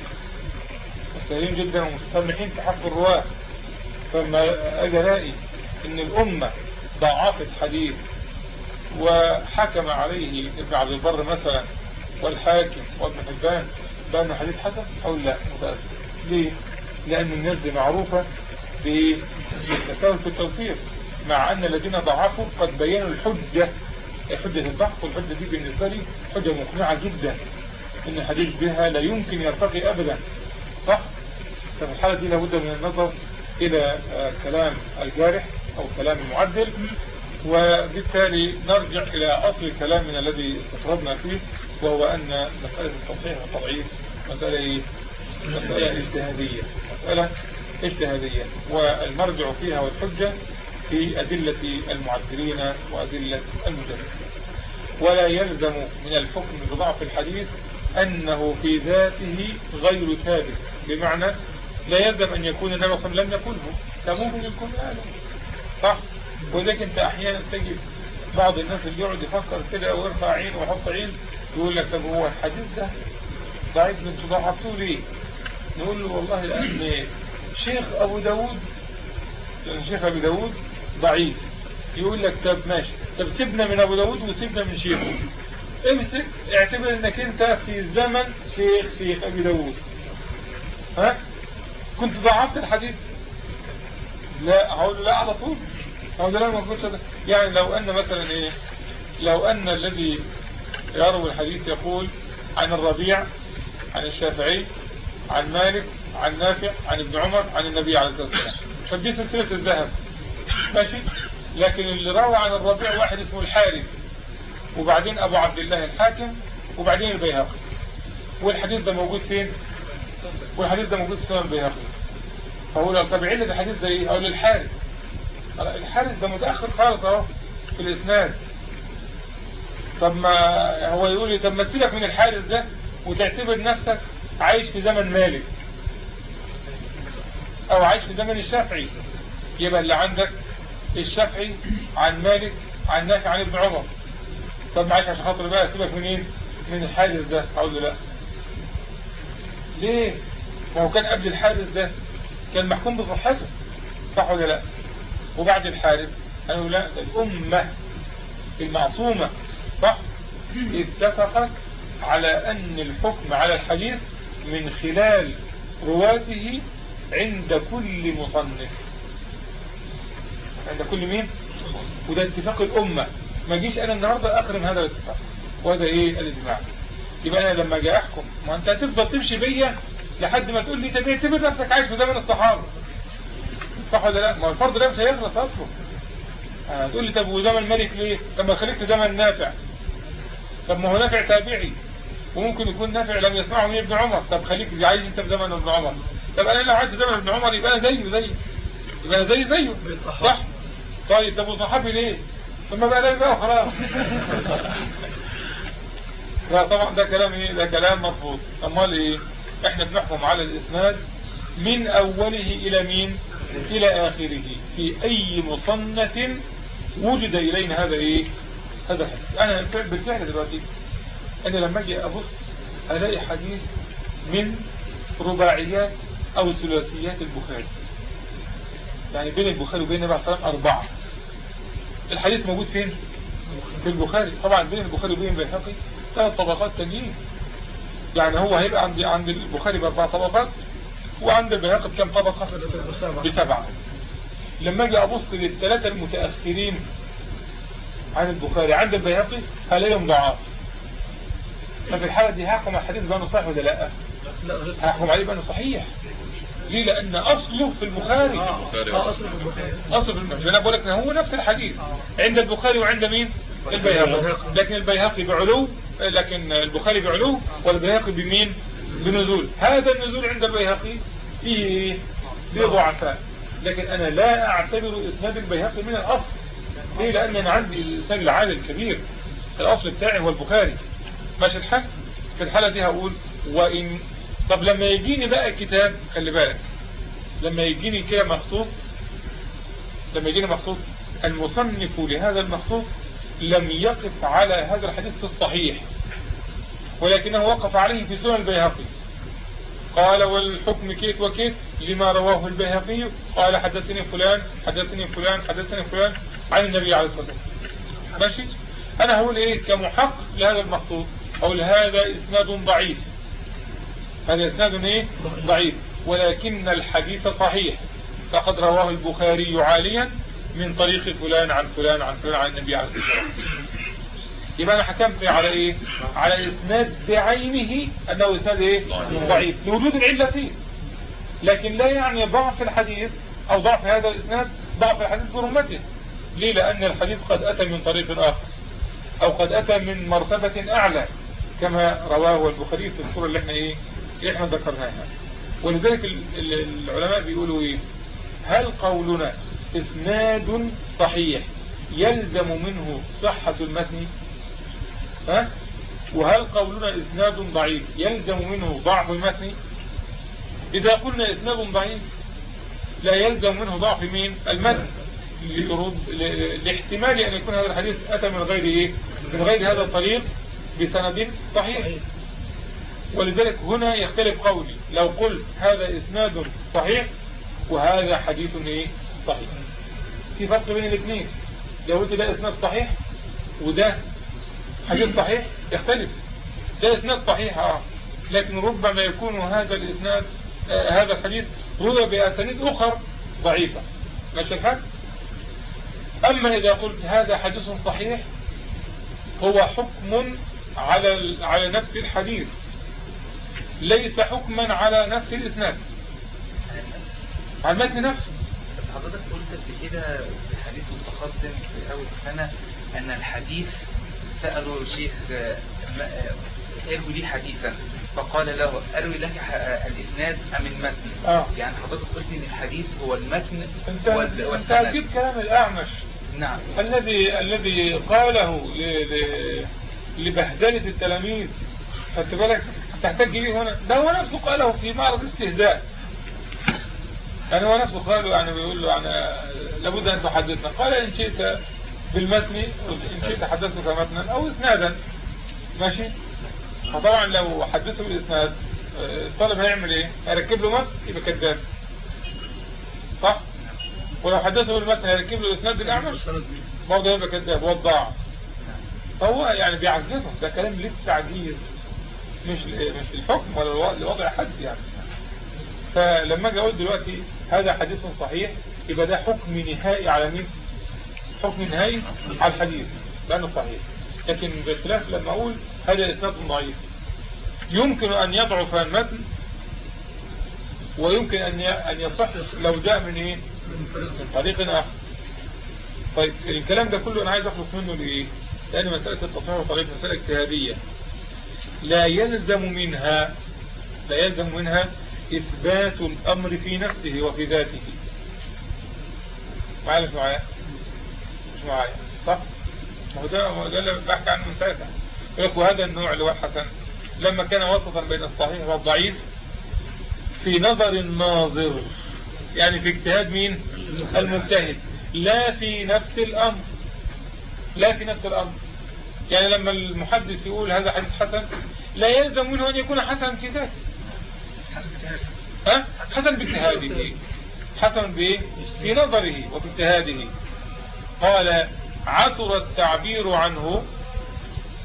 متساهلين جدا ومتسامحين في حق الرواة. فلما أجي ألاقي إن الأمة ضعفت حديث وحكم عليه ابن عبد البر مثلا والحاكم وابن حبان بأنه حديث حسن أو لا؟ متأسف. ليه؟ لأن الناس دي معروفة بالتساهل في التوصيف مع أن الذين ضعفوا قد بينوا الحجة حجة البحث والحجة دي بالنسبة لي حجة مقنعة جدا إن الحديث بها لا يمكن يرتقي أبدا صح؟ ففي الحالة دي لابد من النظر إلى كلام الجارح أو كلام المعدل وبالتالي نرجع إلى أصل كلامنا الذي استفردنا فيه وهو أن مسألة التصحيح والتضعيف مسألة إيه؟ مسألة اجتهادية مسألة اجتهادية والمرجع فيها والحجة في أدلة المعدلين وأدلة المجرد ولا يلزم من الحكم بضعف الحديث أنه في ذاته غير ثابت. بمعنى لا يلزم أن يكون النبي صلى الله عليه وسلم لم يكونه لا ممكن يكون آله صح؟ ولذلك انت أحيانا تجد بعض الناس اللي يقعد يفكر كده ويرفع عين ويحط عين يقول لك طب هو الحديث ده ضعيف أنتوا ضعفتوه ليه؟ نقول له والله لأن شيخ أبو داود شيخ أبو داود ضعيف. يقول لك طب ماشي. طب سيبنا من أبو داود وسيبنا من شيخه. امسك اعتبر إنك أنت في زمن شيخ شيخ أبي داود. ها؟ كنت ضعفت الحديث؟ لا هقول لا على طول. هو ده ما قلتش يعني لو أن مثلا إيه؟ لو أن الذي يروي الحديث يقول عن الربيع عن الشافعي عن مالك عن نافع عن ابن عمر عن النبي عليه الصلاة والسلام. فدي سلسلة الذهب. ماشي؟ لكن اللي روى عن الربيع واحد اسمه الحارث وبعدين أبو عبد الله الحاكم وبعدين البيهقي. والحديث ده موجود فين؟ والحديث ده موجود في سنن البيهقي. فهو لو علة الحديث ده إيه؟ أقول الحارث. الحارث ده متأخر خالص أهو في الإسناد. طب ما هو يقول لي طب ما تسيبك من الحارث ده وتعتبر نفسك عايش في زمن مالك أو عايش في زمن الشافعي. يبقى اللي عندك الشافعي عن مالك عن نافع عن ابن عمر. طب معلش عشان خاطر بقى سيبك منين من الحارث ده أقول له لا ليه؟ ما هو كان قبل الحارث ده كان محكوم بصحته صح ولا لا؟ وبعد الحارث قالوا لا ده الأمة المعصومة صح؟ اتفقت على أن الحكم على الحديث من خلال رواته عند كل مصنف. عند كل مين؟ وده اتفاق الأمة. ما جيش أنا النهاردة أخرم هذا الاتفاق. وهذا إيه؟ الإجماع. يبقى أنا لما جاء أحكم ما أنت هتفضل تمشي بيا لحد ما تقول لي طب اعتبر نفسك عايش في زمن الصحابة. صح ولا لا؟ ما الفرض ده مش هيخلص أصلا. آه تقول لي طب وزمن ملك ليه؟ طب ما خليك في زمن نافع. طب ما هو نافع تابعي. وممكن يكون نافع لم يسمعه من ابن عمر. طب خليك عايز أنت في زمن ابن عمر. طب أنا لو عايز زمن ابن عمر يبقى أنا زيه زيه. يبقى أنا زي زيه. صح؟ طيب طب وصحابي ليه؟ ثم بقى ده بقى خلاص. <laughs> لا طبعا ده كلام إيه؟ ده كلام مرفوض أمال إيه؟ إحنا بنحكم على الإسناد من أوله إلى مين؟ إلى آخره. في أي مصنف وجد إلينا هذا إيه؟ هذا الحديث أنا بالفعل دلوقتي أنا لما أجي أبص ألاقي حديث من رباعيات أو ثلاثيات البخاري. يعني بين البخاري وبين النبي عليه الصلاه أربعة. الحديث موجود فين؟ في البخاري. طبعا بين البخاري وبين البيهقي ثلاث طبقات تانيين. يعني هو هيبقى عند عند البخاري بأربع طبقات وعند البيهقي بكم طبقة؟ بسبعة. لما أجي أبص للثلاثة المتأخرين عن البخاري عند البيهقي هلاقيهم ضعاف. ففي الحالة دي هحكم الحديث بأنه صحيح ولا لأ؟ هحكم عليه بأنه صحيح. ليه؟ لأن أصله في البخاري. آه اصل في البخاري. أصله في البخاري. أنا بقول لك هو نفس الحديث. عند البخاري وعند مين؟ البيهقي. لكن البيهقي بعلو لكن البخاري بعلو والبيهقي بمين؟ بنزول. هذا النزول عند البيهقي فيه فيه ضعفاء لكن أنا لا أعتبر إسناد البيهقي من الأصل. ليه؟ لأن أنا عندي الإسناد العالي الكبير. الأصل بتاعي هو البخاري. ماشي الحال؟ في الحالة دي هقول وإن طب لما يجيني بقى كتاب خلي بالك لما يجيني كده مخطوط لما يجيني مخطوط المصنف لهذا المخطوط لم يقف على هذا الحديث الصحيح ولكنه وقف عليه في سنن البيهقي. قال والحكم كيت وكيت لما رواه البيهقي؟ قال حدثني فلان حدثني فلان حدثني فلان عن النبي عليه الصلاة والسلام. ماشي؟ أنا هقول إيه؟ كمحقق لهذا المخطوط أقول هذا إسناد ضعيف. هذا اسناد إيه؟ ضعيف. ولكن الحديث صحيح. فقد رواه البخاري عاليا من طريق فلان عن فلان عن فلان عن النبي عليه الصلاة والسلام. يبقى أنا حكمت على إيه؟ على الإسناد بعينه أنه إسناد إيه؟ ضعيف. لوجود العلة فيه. لكن لا يعني ضعف الحديث أو ضعف هذا الإسناد ضعف الحديث برمته ليه؟ لأن الحديث قد أتى من طريق آخر. أو قد أتى من مرتبة أعلى كما رواه البخاري في الصورة اللي إحنا إيه؟ اللي إحنا ذكرناها ولذلك ال- ال- العلماء بيقولوا إيه؟ هل قولنا إسناد صحيح يلزم منه صحة المتن؟ ها؟ وهل قولنا إسناد ضعيف يلزم منه ضعف المتن؟ إذا قلنا إسناد ضعيف لا يلزم منه ضعف مين؟ المتن. لاحتمال أن يكون هذا الحديث أتى من غير إيه؟ من غير هذا الطريق بسند صحيح. ولذلك هنا يختلف قولي. لو قلت هذا إسناد صحيح وهذا حديث إيه صحيح. في فرق بين الاثنين. لو قلت ده إسناد صحيح وده حديث صحيح يختلف. ده إسناد صحيح آه. لكن ربما يكون هذا الإسناد آه هذا الحديث روى بأسانيد أخر ضعيفة. ماشي الحال؟ أما إذا قلت هذا حديث صحيح هو حكم على على نفس الحديث. ليس حكما على نفس الإسناد. على المتن نفسه. حضرتك قلت قبل كده في حديث متقدم في أول سنة أن الحديث سألوا الشيخ ما- آه، اروي لي حديثا فقال له أروي لك الإسناد أم المتن؟ آه. يعني حضرتك قلت إن الحديث هو المتن انت انت هتجيب كلام الأعمش. نعم. الذي الذي قاله ل- ل- لبهدلة التلاميذ خدت بالك؟ تحتاج بيه هنا. ده هو نفسه قاله في معرض استهزاء يعني هو نفسه قاله يعني بيقول له يعني لابد أن تحدثنا. قال إن شئت بالمتن إن شئت حدثتك متنا أو إسنادا. ماشي؟ فطبعا لو حدثه بالاسناد آه، الطالب هيعمل إيه؟ هيركب له متن يبقى كذاب. صح؟ ولو حدثه بالمتن هيركب له إسناد الاعمش برضه يبقى كذاب وضاع. فهو يعني بيعجزهم ده كلام للتعجيز مش مش للحكم ولا لو- لوضع حد يعني. فلما أجي أقول دلوقتي هذا حديث صحيح يبقى ده حكم نهائي على مين؟ حكم نهائي على الحديث لأنه صحيح. لكن بخلاف لما أقول هذا إسناد ضعيف. يمكن أن يضعف المتن ويمكن أن أن يصح لو جاء من إيه؟ من طريق آخر. طيب الكلام ده كله أنا عايز أخلص منه لإيه؟ لأن مسألة التصحيح والطريق مسألة اجتهادية. لا يلزم منها لا يلزم منها إثبات الأمر في نفسه وفي ذاته. معايا مش معايا مش معايا صح؟ ما هو ده اللي بحكي عنه من ساعتها. يقول لك وهذا النوع اللي هو الحسن لما كان وسطا بين الصحيح والضعيف في نظر الناظر يعني في اجتهاد مين؟ المجتهد. لا في نفس الأمر. لا في نفس الأمر. يعني لما المحدث يقول هذا حديث حسن لا يلزم منه أن يكون حسن في ذاته. ها؟ حسن باجتهاده. حسن بايه في نظره وفي اجتهاده قال عثر التعبير عنه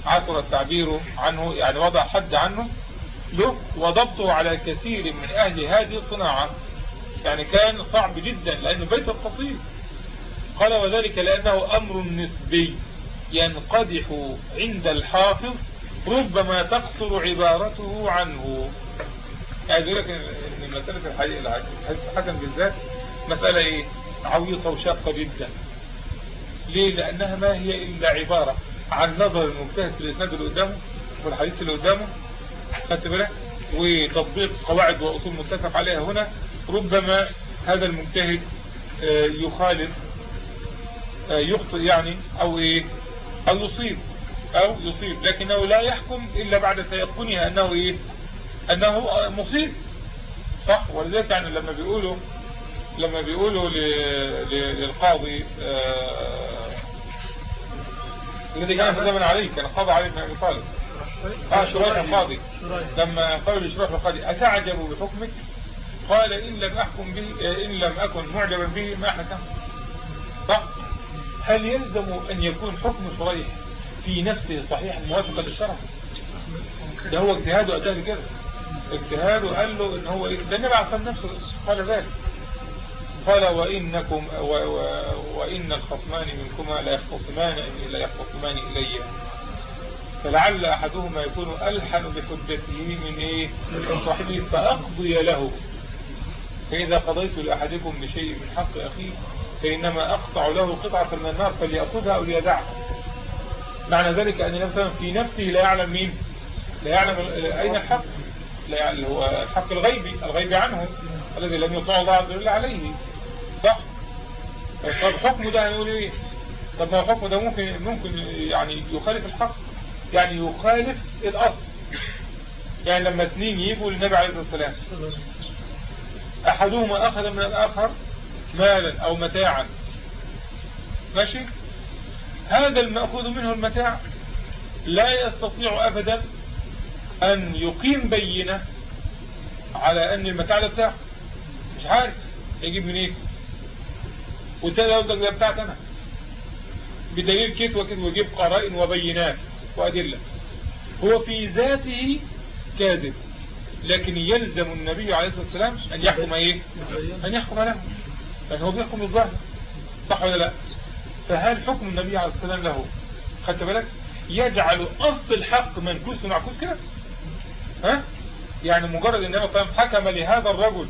عثر التعبير عنه يعني وضع حد عنه له وضبطه على كثير من أهل هذه الصناعة يعني كان صعب جدا لأنه بيت القصيد قال وذلك لأنه أمر نسبي ينقدح عند الحافظ ربما تقصر عبارته عنه. يعني يقول لك ان مسألة الحديث الحسن بالذات مسألة إيه؟ عويصة وشاقة جدا. ليه؟ لأنها ما هي إلا عبارة عن نظر المجتهد في الاسناد اللي قدامه والحديث اللي قدامه. خدت بالك؟ وتطبيق قواعد وأصول متفق عليها هنا. ربما هذا المجتهد آه، يخالف آه، يخطئ يعني أو إيه؟ أو يصيب. أو يصيب لكنه لا يحكم إلا بعد تيقنها أنه إيه؟ أنه مصيب. صح؟ ولذلك يعني لما بيقولوا لما بيقولوا للقاضي آه، الذي كان في زمن علي كان قاضي علي بن أبي طالب. آه شريح القاضي. لما قالوا لشريح القاضي أتعجب بحكمك؟ قال إن لم أحكم به إن لم أكن معجبا به ما حكم صح؟ هل يلزم أن يكون حكم شريح؟ في نفسه صحيح موافقا للشرع ده هو اجتهاده أداه كده اجتهاده قال له إن هو إيه؟ ده النبي الصلاة نفسه قال ذلك. قال وإنكم و و وإن الخصمان منكما لا يختصمان لا يختصمان إلي. فلعل أحدهما يكون ألحن بحجته من إيه؟ من صاحبه فأقضي له. فإذا قضيت لأحدكم بشيء من حق أخيه فإنما أقطع له قطعة من النار فليأخذها أو ليدعها معنى ذلك أن النبي في نفسه لا يعلم مين لا يعلم أين الحق لا يعلم هو الحق الغيبي الغيبي عنه الذي لم يطلع الله عز وجل عليه. صح؟ طب حكمه ده هنقول إيه؟ طب ما حكمه ده ممكن ممكن يعني يخالف الحق يعني يخالف الأصل. يعني لما اثنين يجوا للنبي عليه الصلاة والسلام أحدهما أخذ من الآخر مالا أو متاعا. ماشي؟ هذا المأخوذ منه المتاع لا يستطيع أبدا أن يقيم بينة على أن المتاع ده بتاعه مش عارف يجيب منين. والتاني يقول لك ده بتاعت أنا. بدليل كيت وكيت ويجيب قرائن وبينات وأدلة. هو في ذاته كاذب. لكن يلزم النبي عليه الصلاة والسلام أن يحكم إيه؟ أن يحكم له. لأن هو بيحكم الظاهر صح ولا لا؟ فهل حكم النبي عليه الصلاة والسلام له؟ خدت بالك؟ يجعل أصل الحق منكوس ومعكوس كده؟ ها؟ يعني مجرد إن وسلم حكم لهذا الرجل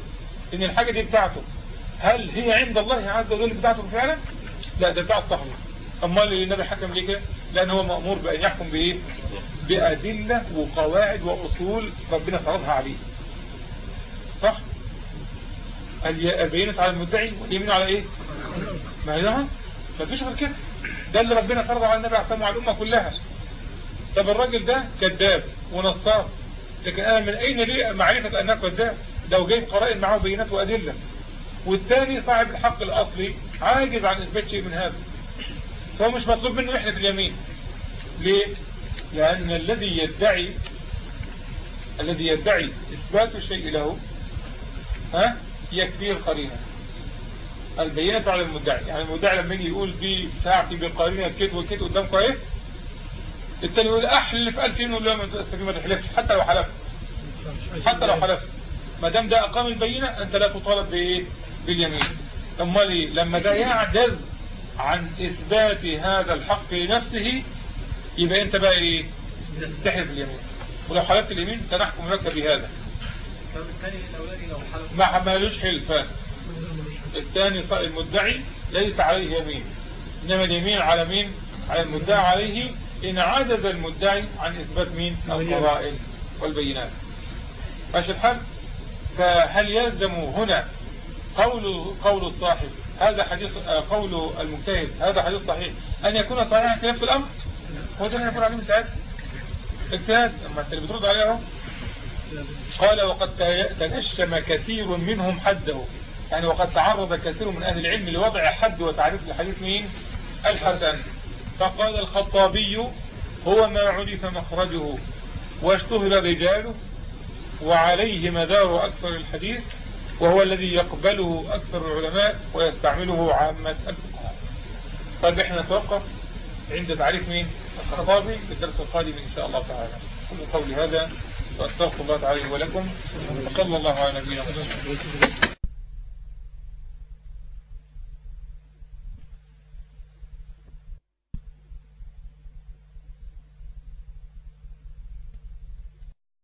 إن الحاجة دي بتاعته هل هي عند الله عز وجل بتاعته فعلا؟ لا ده بتاع صاحبه أمال النبي حكم ليه كده؟ لأن هو مأمور بأن يحكم بإيه؟ بأدلة وقواعد وأصول ربنا فرضها عليه. صح؟ البينة على المدعي واليمين على إيه؟ ما هي ده ما فيش غير كده. ده اللي ربنا فرضه على النبي عليه على الأمة كلها. طب الراجل ده كذاب ونصاب. لكن أنا من أين لي معرفة انه كذاب؟ لو جايب قرائن معه بينات وأدلة. والثاني صاحب الحق الأصلي عاجز عن إثبات شيء من هذا. فهو مش مطلوب منه يحلف اليمين. ليه؟ لأن الذي يدعي الذي يدعي إثبات الشيء له ها؟ يكفيه القرينة. البينة على المدعي. يعني المدعي لما يجي يقول دي بتاعتي بقرينة كده وكده قدامكم إيه التاني يقول أحلف ألف يقول له ما تحلفش. حتى لو حلفت. حتى لو حلفت. ما دام ده أقام البينة أنت لا تطالب بإيه؟ باليمين امال إيه لما ده يعجز عن إثبات هذا الحق لنفسه يبقى أنت بقى إيه؟ تحلف اليمين. ولو حلفت اليمين سنحكم لك بهذا. ما حملوش حلفان. الثاني المدعي ليس عليه يمين. إنما اليمين على مين؟ على المدعي عليه. إن عجز المدعي عن إثبات مين؟ القرائن والبينات. ماشي الحال؟ فهل يلزم هنا قول قول الصاحب هذا حديث قول المجتهد هذا حديث صحيح أن يكون صحيحا في نفس الأمر؟ هو ده يقول عليه اجتهاد. اجتهاد انت اللي بترد عليه قال وقد تنشم كثير منهم حده. يعني وقد تعرض كثير من أهل العلم لوضع حد وتعريف الحديث مين؟ الحسن. فقال الخطابي هو ما عرف مخرجه واشتهر رجاله وعليه مدار أكثر الحديث وهو الذي يقبله أكثر العلماء ويستعمله عامة الفقهاء. طيب إحنا نتوقف عند تعريف مين؟ الخطابي في الدرس القادم إن شاء الله تعالى. قولي هذا وأستغفر الله تعالى ولكم. وصلى الله على نبينا محمد.